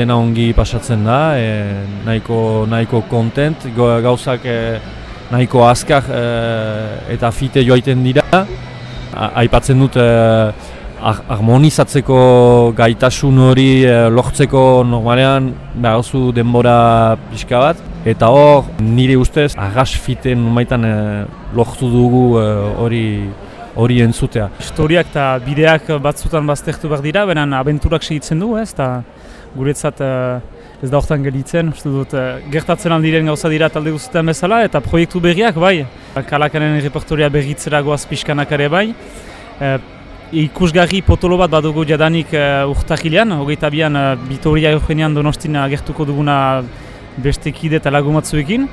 dena ongi pasatzen da, e, nahiko, nahiko kontent, gauzak e, nahiko azkar e, eta fite joaiten dira. Aipatzen dut e, harmonizatzeko gaitasun hori e, lortzeko normalean behar denbora pixka bat. Eta hor, nire ustez, arras fiten maitan e, lortu dugu hori hori entzutea. Historiak eta bideak batzutan baztertu behar dira, benen abenturak segitzen du, ez, eta guretzat uh, ez da horretan gelitzen, uste dut, uh, gertatzen aldiren gauza dira talde guztietan bezala, eta proiektu berriak bai, kalakanen repertoria berritzera goaz pixkanak ere bai. Uh, ikusgarri potolo bat badugu jadanik uh, urtahilean, hogeita bian uh, Bitoria Eugenean donostin agertuko duguna beste kide eta lagumatzuekin.